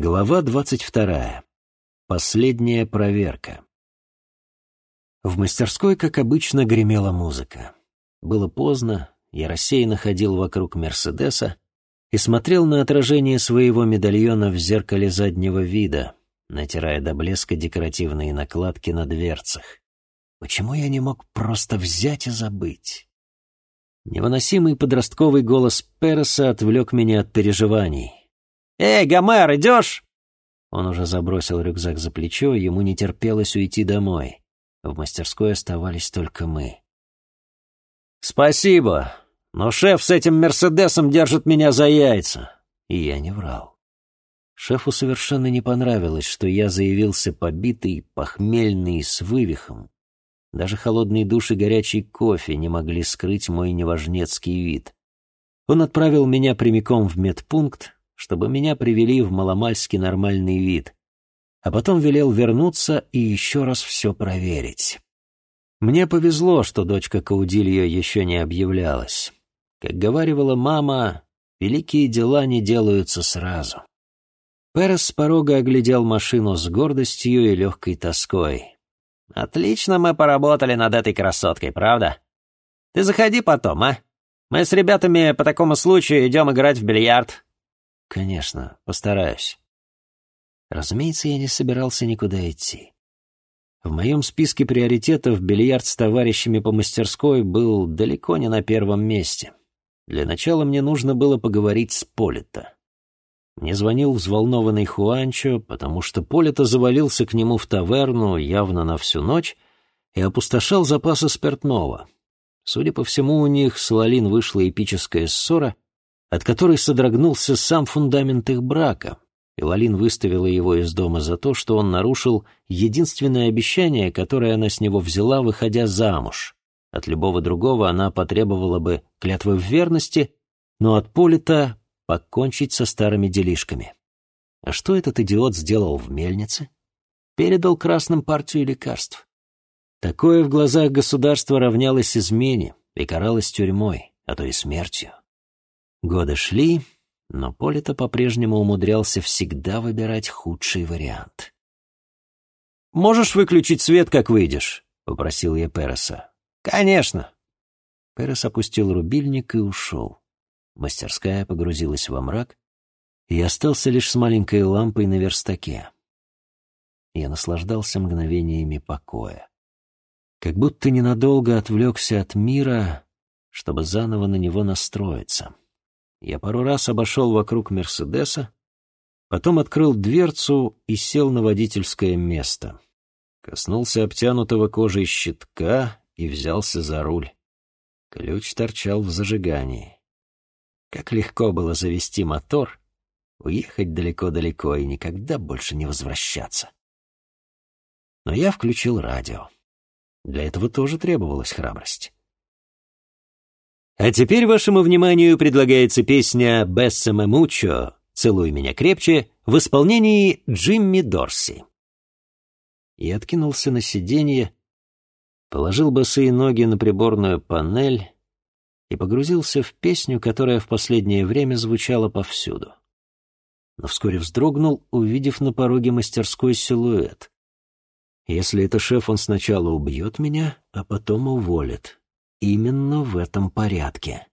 Глава двадцать вторая. Последняя проверка. В мастерской, как обычно, гремела музыка. Было поздно, я рассеянно ходил вокруг Мерседеса и смотрел на отражение своего медальона в зеркале заднего вида, натирая до блеска декоративные накладки на дверцах. Почему я не мог просто взять и забыть? Невыносимый подростковый голос Переса отвлек меня от переживаний. «Эй, Гомер, идешь?» Он уже забросил рюкзак за плечо, ему не терпелось уйти домой. В мастерской оставались только мы. «Спасибо, но шеф с этим Мерседесом держит меня за яйца». И я не врал. Шефу совершенно не понравилось, что я заявился побитый, похмельный, с вывихом. Даже холодный душ и горячий кофе не могли скрыть мой неважнецкий вид. Он отправил меня прямиком в медпункт, чтобы меня привели в маломальски нормальный вид, а потом велел вернуться и еще раз все проверить. Мне повезло, что дочка Каудильо еще не объявлялась. Как говаривала мама, великие дела не делаются сразу. Перес с порога оглядел машину с гордостью и легкой тоской. «Отлично мы поработали над этой красоткой, правда? Ты заходи потом, а? Мы с ребятами по такому случаю идем играть в бильярд. «Конечно, постараюсь». Разумеется, я не собирался никуда идти. В моем списке приоритетов бильярд с товарищами по мастерской был далеко не на первом месте. Для начала мне нужно было поговорить с Полито. Мне звонил взволнованный Хуанчо, потому что Полито завалился к нему в таверну явно на всю ночь и опустошал запасы спиртного. Судя по всему, у них с Лалин вышла эпическая ссора — от которой содрогнулся сам фундамент их брака, и Лалин выставила его из дома за то, что он нарушил единственное обещание, которое она с него взяла, выходя замуж. От любого другого она потребовала бы клятвы в верности, но от Полита покончить со старыми делишками. А что этот идиот сделал в мельнице? Передал красным партию лекарств. Такое в глазах государства равнялось измене и каралось тюрьмой, а то и смертью. Годы шли, но Полита по-прежнему умудрялся всегда выбирать худший вариант. «Можешь выключить свет, как выйдешь?» — попросил я Переса. «Конечно». Перес опустил рубильник и ушел. Мастерская погрузилась во мрак, и остался лишь с маленькой лампой на верстаке. Я наслаждался мгновениями покоя. Как будто ненадолго отвлекся от мира, чтобы заново на него настроиться. Я пару раз обошел вокруг Мерседеса, потом открыл дверцу и сел на водительское место. Коснулся обтянутого кожей щитка и взялся за руль. Ключ торчал в зажигании. Как легко было завести мотор, уехать далеко-далеко и никогда больше не возвращаться. Но я включил радио. Для этого тоже требовалась храбрость. А теперь вашему вниманию предлагается песня «Бессаме Мучо» «Целуй меня крепче» в исполнении Джимми Дорси. Я откинулся на сиденье, положил босые ноги на приборную панель и погрузился в песню, которая в последнее время звучала повсюду. Но вскоре вздрогнул, увидев на пороге мастерской силуэт. Если это шеф, он сначала убьет меня, а потом уволит именно в этом порядке.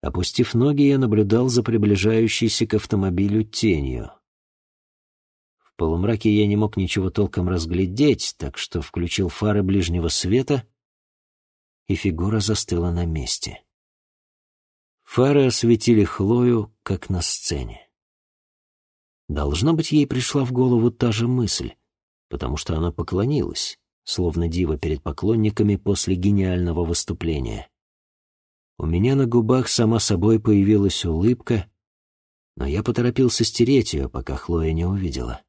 Опустив ноги, я наблюдал за приближающейся к автомобилю тенью. В полумраке я не мог ничего толком разглядеть, так что включил фары ближнего света, и фигура застыла на месте. Фары осветили Хлою, как на сцене. Должно быть, ей пришла в голову та же мысль, потому что она поклонилась словно дива перед поклонниками после гениального выступления. У меня на губах сама собой появилась улыбка, но я поторопился стереть ее, пока Хлоя не увидела.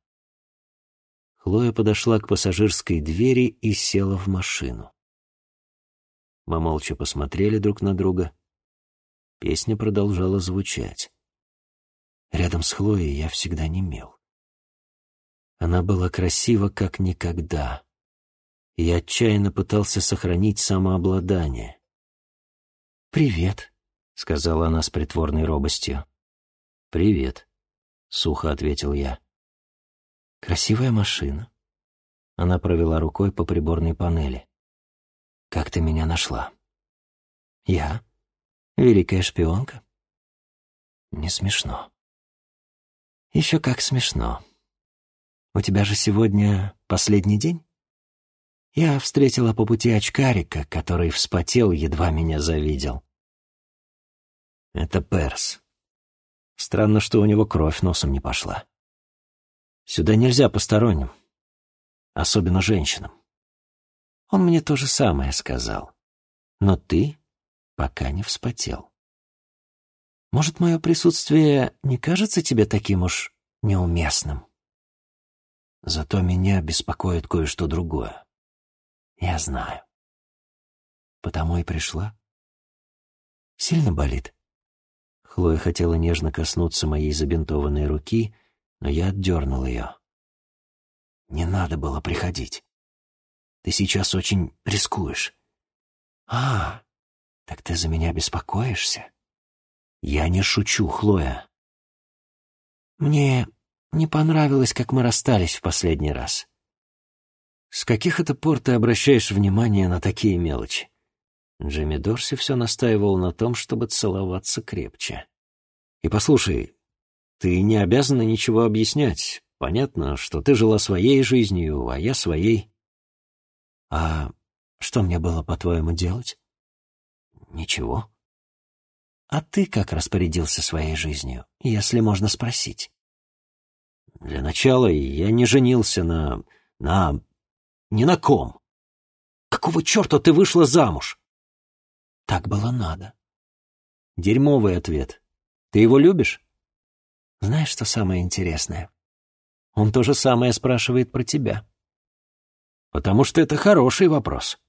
Хлоя подошла к пассажирской двери и села в машину. Мы молча посмотрели друг на друга. Песня продолжала звучать. Рядом с Хлоей я всегда немел. Она была красива, как никогда и я отчаянно пытался сохранить самообладание. «Привет», — сказала она с притворной робостью. «Привет», — сухо ответил я. Красивая машина. Она провела рукой по приборной панели. Как ты меня нашла? Я? Великая шпионка? Не смешно. Еще как смешно. У тебя же сегодня последний день? Я встретила по пути очкарика, который вспотел, едва меня завидел. Это Перс. Странно, что у него кровь носом не пошла. Сюда нельзя посторонним, особенно женщинам. Он мне то же самое сказал. Но ты пока не вспотел. Может, мое присутствие не кажется тебе таким уж неуместным? Зато меня беспокоит кое-что другое. Я знаю. Потому и пришла. Сильно болит? Хлоя хотела нежно коснуться моей забинтованной руки, но я отдернул ее. Не надо было приходить. Ты сейчас очень рискуешь. А, так ты за меня беспокоишься? Я не шучу, Хлоя. Мне не понравилось, как мы расстались в последний раз. С каких это пор ты обращаешь внимание на такие мелочи? Джимми Дорси все настаивал на том, чтобы целоваться крепче. И послушай, ты не обязана ничего объяснять. Понятно, что ты жила своей жизнью, а я своей. А что мне было, по-твоему, делать? Ничего. А ты как распорядился своей жизнью, если можно спросить? Для начала я не женился на... на... ни на ком. Какого черта ты вышла замуж? Так было надо. Дерьмовый ответ. Ты его любишь? Знаешь, что самое интересное? Он то же самое спрашивает про тебя. Потому что это хороший вопрос.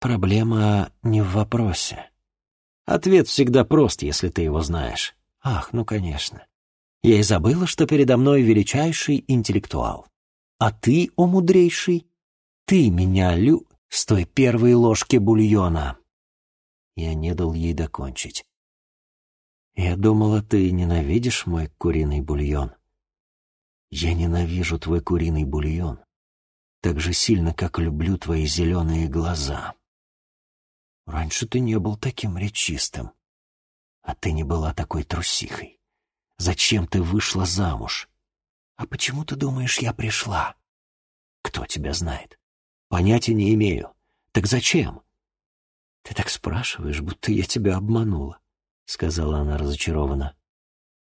Проблема не в вопросе. Ответ всегда прост, если ты его знаешь. Ах, ну конечно. Я и забыла, что передо мной величайший интеллектуал. А ты, о мудрейший, ты меня лю... с той первой ложки бульона. Я не дал ей докончить. Я думала, ты ненавидишь мой куриный бульон. Я ненавижу твой куриный бульон так же сильно, как люблю твои зеленые глаза. Раньше ты не был таким речистым, а ты не была такой трусихой. Зачем ты вышла замуж? А почему ты думаешь, я пришла? Кто тебя знает? Понятия не имею. Так зачем? Ты так спрашиваешь, будто я тебя обманула, сказала она разочарованно.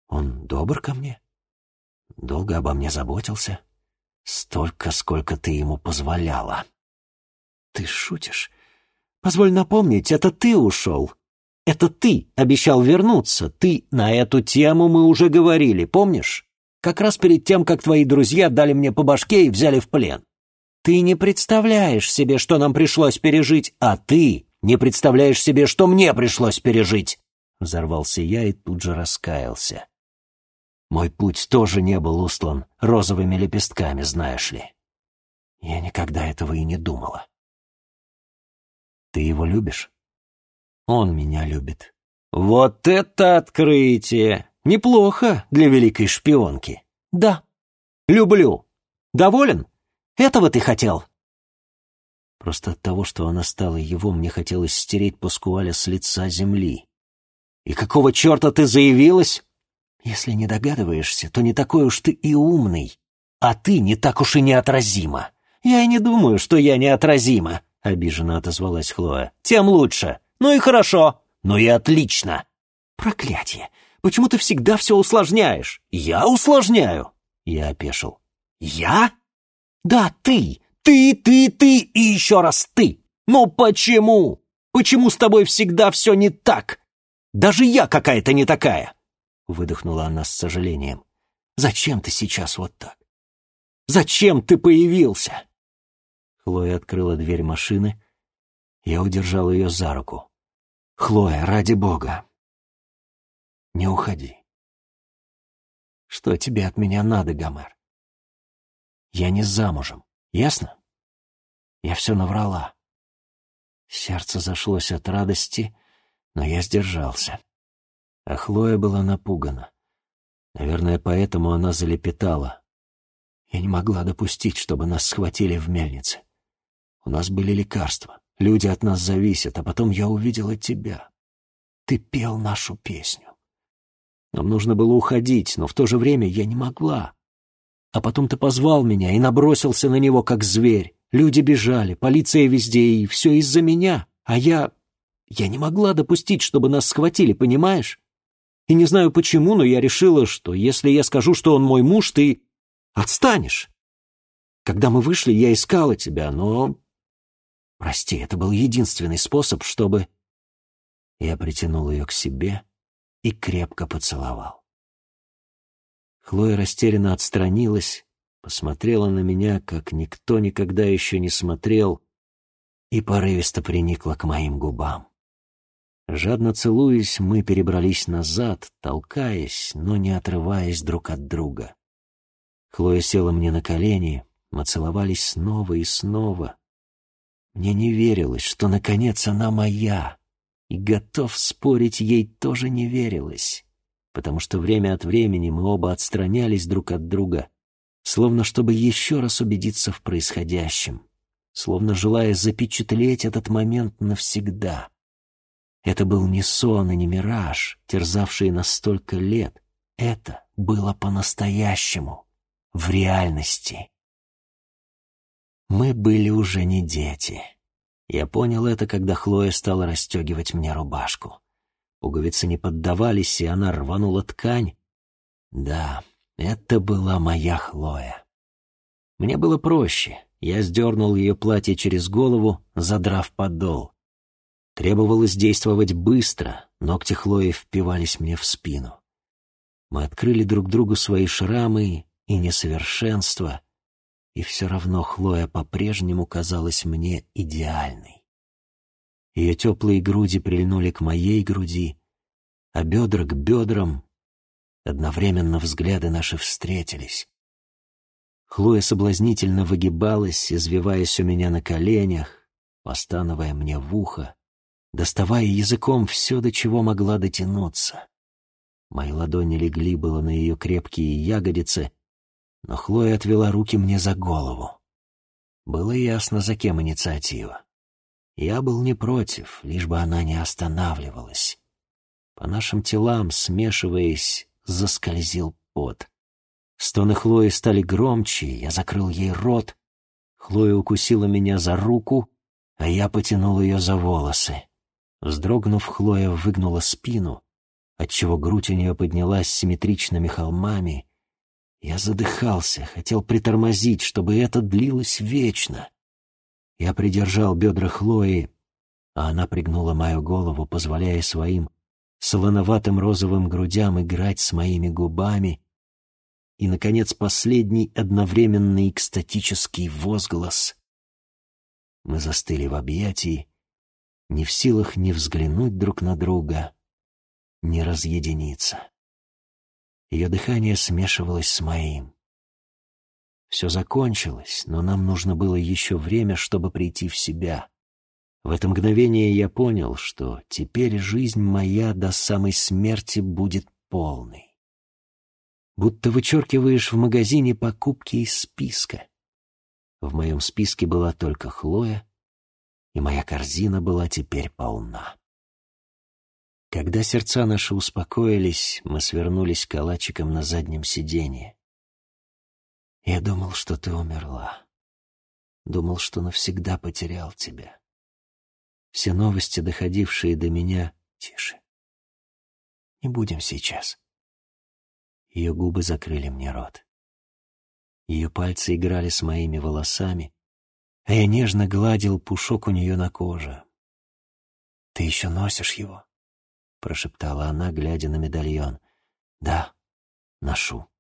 Он добр ко мне? Долго обо мне заботился? Столько, сколько ты ему позволяла. Ты шутишь? Позволь напомнить, это ты ушел. Это ты обещал вернуться. Ты на эту тему мы уже говорили, помнишь? Как раз перед тем, как твои друзья дали мне по башке и взяли в плен. Ты не представляешь себе, что нам пришлось пережить, а ты не представляешь себе, что мне пришлось пережить. Взорвался я и тут же раскаялся. Мой путь тоже не был устлан розовыми лепестками, знаешь ли. Я никогда этого и не думала. Ты его любишь? Он меня любит. Вот это открытие! Неплохо для великой шпионки. Да. Люблю. Доволен? Этого ты хотел? Просто от того, что она стала его, мне хотелось стереть Паскуаля с лица земли. И какого черта ты заявилась? Если не догадываешься, то не такой уж ты и умный. А ты не так уж и неотразима. Я и не думаю, что я неотразима, — обиженно отозвалась Хлоя. Тем лучше. Ну и хорошо. Ну и отлично. Проклятие. Почему ты всегда все усложняешь? Я усложняю. Я опешил. Я? Да, ты. Ты, ты, ты и еще раз ты. Но почему? Почему с тобой всегда все не так? Даже я какая-то не такая выдохнула она с сожалением. «Зачем ты сейчас вот так? Зачем ты появился?» Хлоя открыла дверь машины. Я удержал ее за руку. «Хлоя, ради бога, не уходи». «Что тебе от меня надо, Гомер?» «Я не замужем, ясно?» Я все наврала. Сердце зашлось от радости, но я сдержался. А Хлоя была напугана. Наверное, поэтому она залепетала. Я не могла допустить, чтобы нас схватили в мельнице. У нас были лекарства, люди от нас зависят, а потом я увидела тебя. Ты пел нашу песню. Нам нужно было уходить, но в то же время я не могла. А потом ты позвал меня и набросился на него, как зверь. Люди бежали, полиция везде, и все из-за меня. А я... Я не могла допустить, чтобы нас схватили, понимаешь? И не знаю почему, но я решила, что если я скажу, что он мой муж, ты отстанешь. Когда мы вышли, я искала тебя, но... Прости, это был единственный способ, чтобы... Я притянул ее к себе и крепко поцеловал. Хлоя растерянно отстранилась, посмотрела на меня, как никто никогда еще не смотрел, и порывисто приникла к моим губам. Жадно целуясь, мы перебрались назад, толкаясь, но не отрываясь друг от друга. Хлоя села мне на колени, мы целовались снова и снова. Мне не верилось, что, наконец, она моя, и готов спорить ей тоже не верилось, потому что время от времени мы оба отстранялись друг от друга, словно чтобы еще раз убедиться в происходящем, словно желая запечатлеть этот момент навсегда. Это был не сон и не мираж, терзавший нас столько лет. Это было по-настоящему, в реальности. Мы были уже не дети. Я понял это, когда Хлоя стала расстегивать мне рубашку. Пуговицы не поддавались, и она рванула ткань. Да, это была моя Хлоя. Мне было проще. Я сдернул ее платье через голову, задрав подол. Требовалось действовать быстро, ногти Хлои впивались мне в спину. Мы открыли друг другу свои шрамы и несовершенства, и все равно Хлоя по-прежнему казалась мне идеальной. Ее теплые груди прильнули к моей груди, а бедра к бедрам. Одновременно взгляды наши встретились. Хлоя соблазнительно выгибалась, извиваясь у меня на коленях, постановая мне в ухо, доставая языком все, до чего могла дотянуться. Мои ладони легли было на ее крепкие ягодицы, но Хлоя отвела руки мне за голову. Было ясно, за кем инициатива. Я был не против, лишь бы она не останавливалась. По нашим телам, смешиваясь, заскользил пот. Стоны Хлои стали громче, я закрыл ей рот. Хлоя укусила меня за руку, а я потянул ее за волосы. Вздрогнув, Хлоя выгнула спину, отчего грудь у нее поднялась симметричными холмами. Я задыхался, хотел притормозить, чтобы это длилось вечно. Я придержал бедра Хлои, а она пригнула мою голову, позволяя своим солоноватым розовым грудям играть с моими губами. И, наконец, последний одновременный экстатический возглас. Мы застыли в объятии, не в силах ни взглянуть друг на друга, ни разъединиться. Ее дыхание смешивалось с моим. Все закончилось, но нам нужно было еще время, чтобы прийти в себя. В это мгновение я понял, что теперь жизнь моя до самой смерти будет полной. Будто вычеркиваешь в магазине покупки из списка. В моем списке была только Хлоя, и моя корзина была теперь полна. Когда сердца наши успокоились, мы свернулись калачиком на заднем сиденье. Я думал, что ты умерла. Думал, что навсегда потерял тебя. Все новости, доходившие до меня, тише. Не будем сейчас. Ее губы закрыли мне рот. Ее пальцы играли с моими волосами, а я нежно гладил пушок у нее на коже. «Ты еще носишь его?» — прошептала она, глядя на медальон. «Да, ношу», —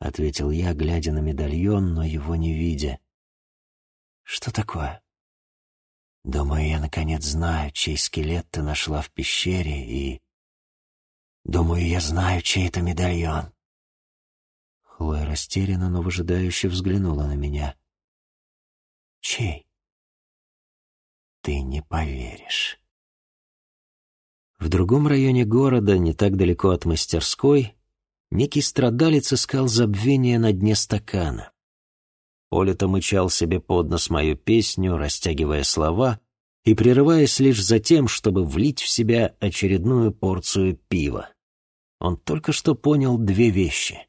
ответил я, глядя на медальон, но его не видя. «Что такое?» «Думаю, я наконец знаю, чей скелет ты нашла в пещере, и...» «Думаю, я знаю, чей это медальон». Хлоя растерянно, но выжидающе взглянула на меня. Чей? Ты не поверишь. В другом районе города, не так далеко от мастерской, некий страдалец искал забвение на дне стакана. Оля-то мычал себе под нос мою песню, растягивая слова и прерываясь лишь за тем, чтобы влить в себя очередную порцию пива. Он только что понял две вещи.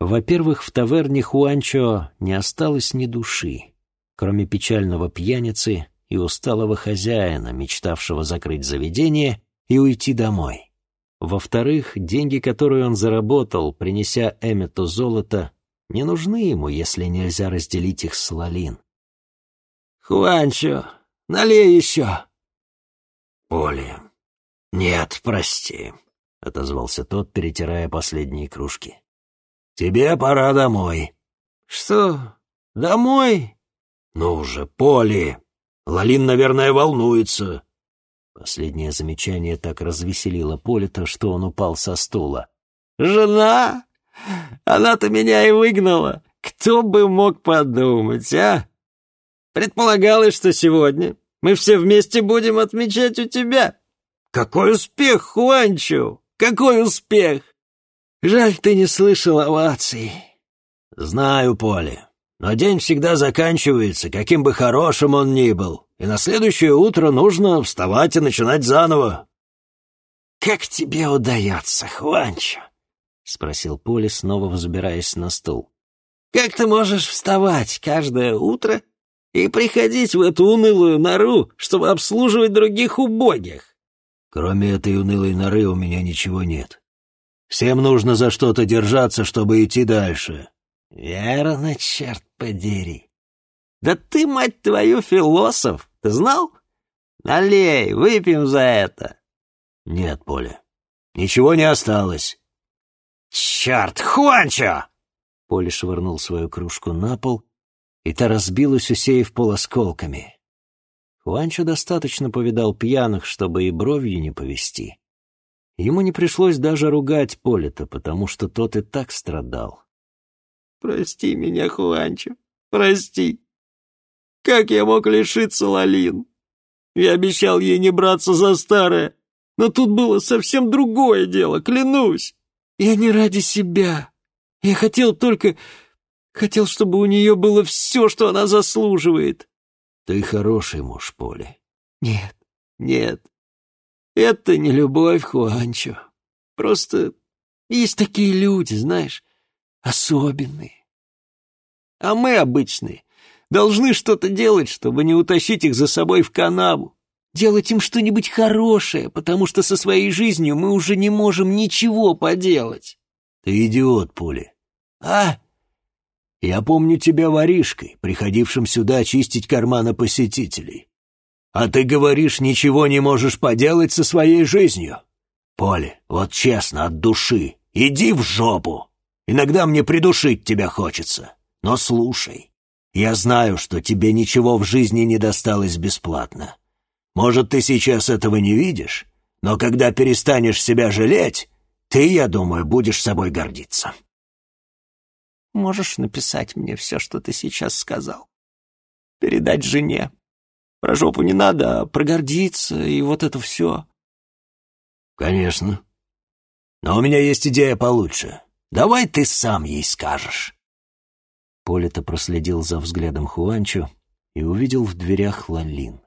Во-первых, в таверне Хуанчо не осталось ни души, кроме печального пьяницы и усталого хозяина, мечтавшего закрыть заведение и уйти домой. Во-вторых, деньги, которые он заработал, принеся Эммету золото, не нужны ему, если нельзя разделить их с Лалин. «Хуанчо, налей еще!» «Поли, нет, прости», — отозвался тот, перетирая последние кружки. «Тебе пора домой». «Что, домой?» «Ну уже, Поли, Лалин, наверное, волнуется». Последнее замечание так развеселило Полита, что он упал со стула. «Жена? Она-то меня и выгнала. Кто бы мог подумать, а? Предполагалось, что сегодня мы все вместе будем отмечать у тебя. Какой успех, Хуанчо! Какой успех! Жаль, ты не слышал оваций. Знаю, Поле, но день всегда заканчивается, каким бы хорошим он ни был, и на следующее утро нужно вставать и начинать заново. Как тебе удается, Хуанчо? — спросил Поли, снова взбираясь на стул. «Как ты можешь вставать каждое утро и приходить в эту унылую нору, чтобы обслуживать других убогих?» «Кроме этой унылой норы у меня ничего нет. Всем нужно за что-то держаться, чтобы идти дальше». «Верно, черт подери. Да ты, мать твою, философ, ты знал? Налей, выпьем за это». «Нет, Поля, ничего не осталось». «Черт, Хуанчо!» Поли швырнул свою кружку на пол, и та разбилась, усеяв пол осколками. Хуанчо достаточно повидал пьяных, чтобы и бровью не повести. Ему не пришлось даже ругать Полита, потому что тот и так страдал. «Прости меня, Хуанчо, прости. Как я мог лишиться Лалин? Я обещал ей не браться за старое, но тут было совсем другое дело, клянусь. Я не ради себя. Я хотел только... Хотел, чтобы у нее было все, что она заслуживает. Ты хороший муж, Поли. Нет, нет. Это не любовь, Хуанчо. Просто есть такие люди, знаешь, особенные. А мы, обычные, должны что-то делать, чтобы не утащить их за собой в канаву делать им что-нибудь хорошее, потому что со своей жизнью мы уже не можем ничего поделать. Ты идиот, Пули. А? Я помню тебя воришкой, приходившим сюда чистить карманы посетителей. А ты говоришь, ничего не можешь поделать со своей жизнью. Поле, вот честно, от души, иди в жопу. Иногда мне придушить тебя хочется. Но слушай, я знаю, что тебе ничего в жизни не досталось бесплатно. Может, ты сейчас этого не видишь, но когда перестанешь себя жалеть, ты, я думаю, будешь собой гордиться. Можешь написать мне все, что ты сейчас сказал? Передать жене. Про жопу не надо, а про гордиться и вот это все. Конечно. Но у меня есть идея получше. Давай ты сам ей скажешь. Полита проследил за взглядом Хуанчо и увидел в дверях Лалин.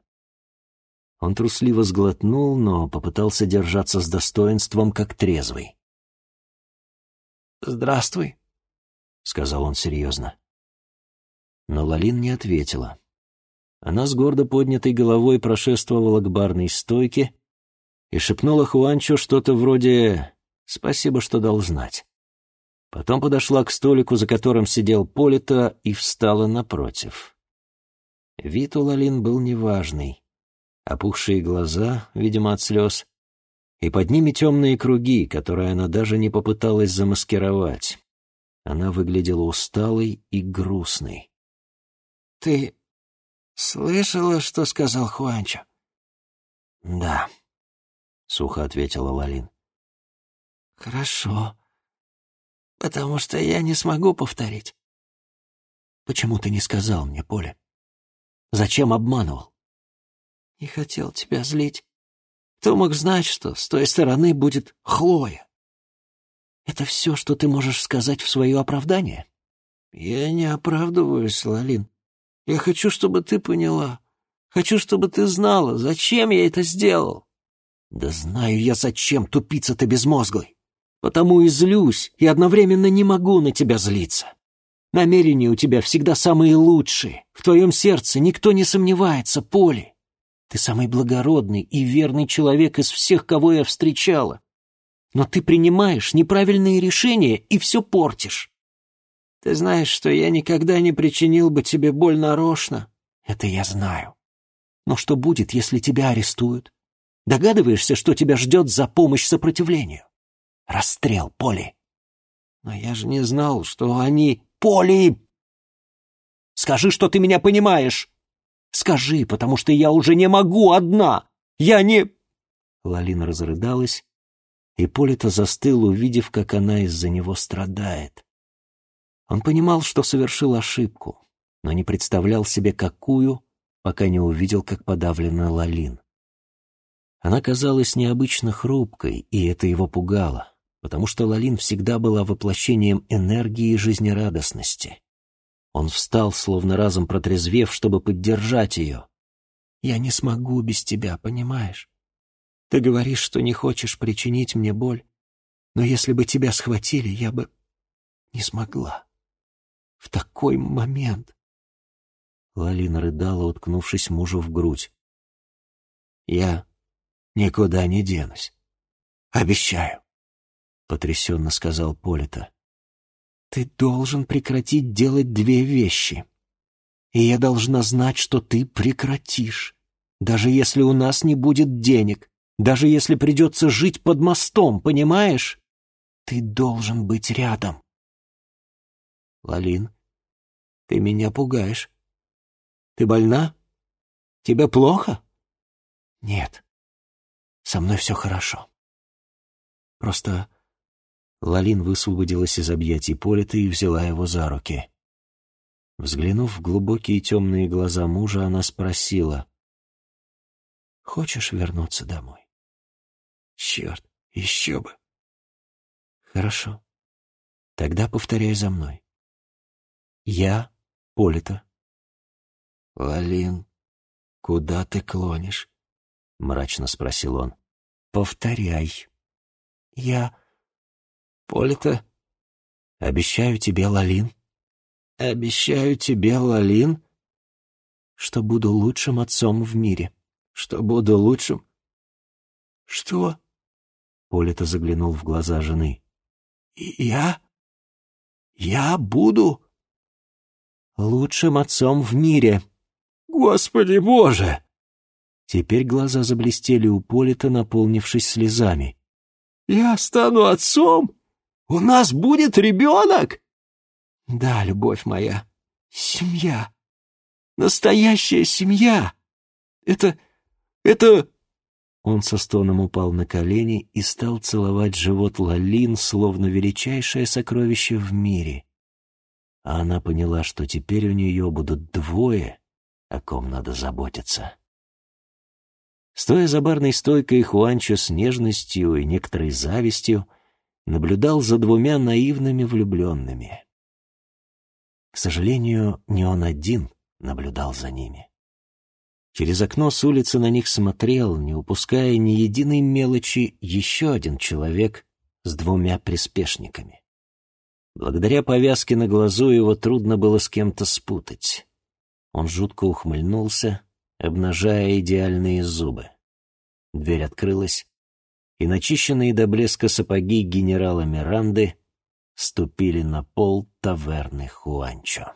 Он трусливо сглотнул, но попытался держаться с достоинством, как трезвый. «Здравствуй», — сказал он серьезно. Но Лалин не ответила. Она с гордо поднятой головой прошествовала к барной стойке и шепнула Хуанчо что-то вроде «Спасибо, что дал знать». Потом подошла к столику, за которым сидел Полита, и встала напротив. Вид у Лалин был неважный опухшие глаза, видимо, от слез, и под ними темные круги, которые она даже не попыталась замаскировать. Она выглядела усталой и грустной. «Ты слышала, что сказал Хуанчо?» «Да», — сухо ответила Лалин. «Хорошо, потому что я не смогу повторить». «Почему ты не сказал мне, Поля? Зачем обманывал?» Не хотел тебя злить. Кто мог знать, что с той стороны будет Хлоя? Это все, что ты можешь сказать в свое оправдание? Я не оправдываюсь, Лалин. Я хочу, чтобы ты поняла. Хочу, чтобы ты знала, зачем я это сделал. Да знаю я зачем, тупица ты безмозглый. Потому и злюсь, и одновременно не могу на тебя злиться. Намерения у тебя всегда самые лучшие. В твоем сердце никто не сомневается, Поли. Ты самый благородный и верный человек из всех, кого я встречала. Но ты принимаешь неправильные решения и все портишь. Ты знаешь, что я никогда не причинил бы тебе боль нарочно. Это я знаю. Но что будет, если тебя арестуют? Догадываешься, что тебя ждет за помощь сопротивлению? Расстрел, Поли. Но я же не знал, что они... Поли! Скажи, что ты меня понимаешь. Скажи, потому что я уже не могу одна. Я не... Лалина разрыдалась, и Полита застыл, увидев, как она из-за него страдает. Он понимал, что совершил ошибку, но не представлял себе, какую, пока не увидел, как подавлена Лалин. Она казалась необычно хрупкой, и это его пугало, потому что Лалин всегда была воплощением энергии и жизнерадостности. Он встал, словно разом протрезвев, чтобы поддержать ее. «Я не смогу без тебя, понимаешь? Ты говоришь, что не хочешь причинить мне боль, но если бы тебя схватили, я бы не смогла. В такой момент...» Лалина рыдала, уткнувшись мужу в грудь. «Я никуда не денусь. Обещаю», — потрясенно сказал Полита. «Ты должен прекратить делать две вещи. И я должна знать, что ты прекратишь, даже если у нас не будет денег, даже если придется жить под мостом, понимаешь? Ты должен быть рядом». «Лалин, ты меня пугаешь. Ты больна? Тебе плохо?» «Нет, со мной все хорошо. Просто Лалин высвободилась из объятий Полита и взяла его за руки. Взглянув в глубокие темные глаза мужа, она спросила, «Хочешь вернуться домой?» «Черт, еще бы!» «Хорошо. Тогда повторяй за мной. Я Полита». «Лалин, куда ты клонишь?» — мрачно спросил он. «Повторяй. Я Полита, обещаю тебе, Лалин, обещаю тебе, Лалин, что буду лучшим отцом в мире. Что буду лучшим? Что? Полита заглянул в глаза жены. Я? Я буду? Лучшим отцом в мире. Господи Боже! Теперь глаза заблестели у Полита, наполнившись слезами. «Я стану отцом? У нас будет ребенок?» «Да, любовь моя, семья. Настоящая семья. Это... это...» Он со стоном упал на колени и стал целовать живот Лалин, словно величайшее сокровище в мире. А она поняла, что теперь у нее будут двое, о ком надо заботиться. Стоя за барной стойкой, Хуанчо с нежностью и некоторой завистью наблюдал за двумя наивными влюбленными. К сожалению, не он один наблюдал за ними. Через окно с улицы на них смотрел, не упуская ни единой мелочи, еще один человек с двумя приспешниками. Благодаря повязке на глазу его трудно было с кем-то спутать. Он жутко ухмыльнулся, обнажая идеальные зубы. Дверь открылась, и начищенные до блеска сапоги генерала Миранды ступили на пол таверны Хуанчо.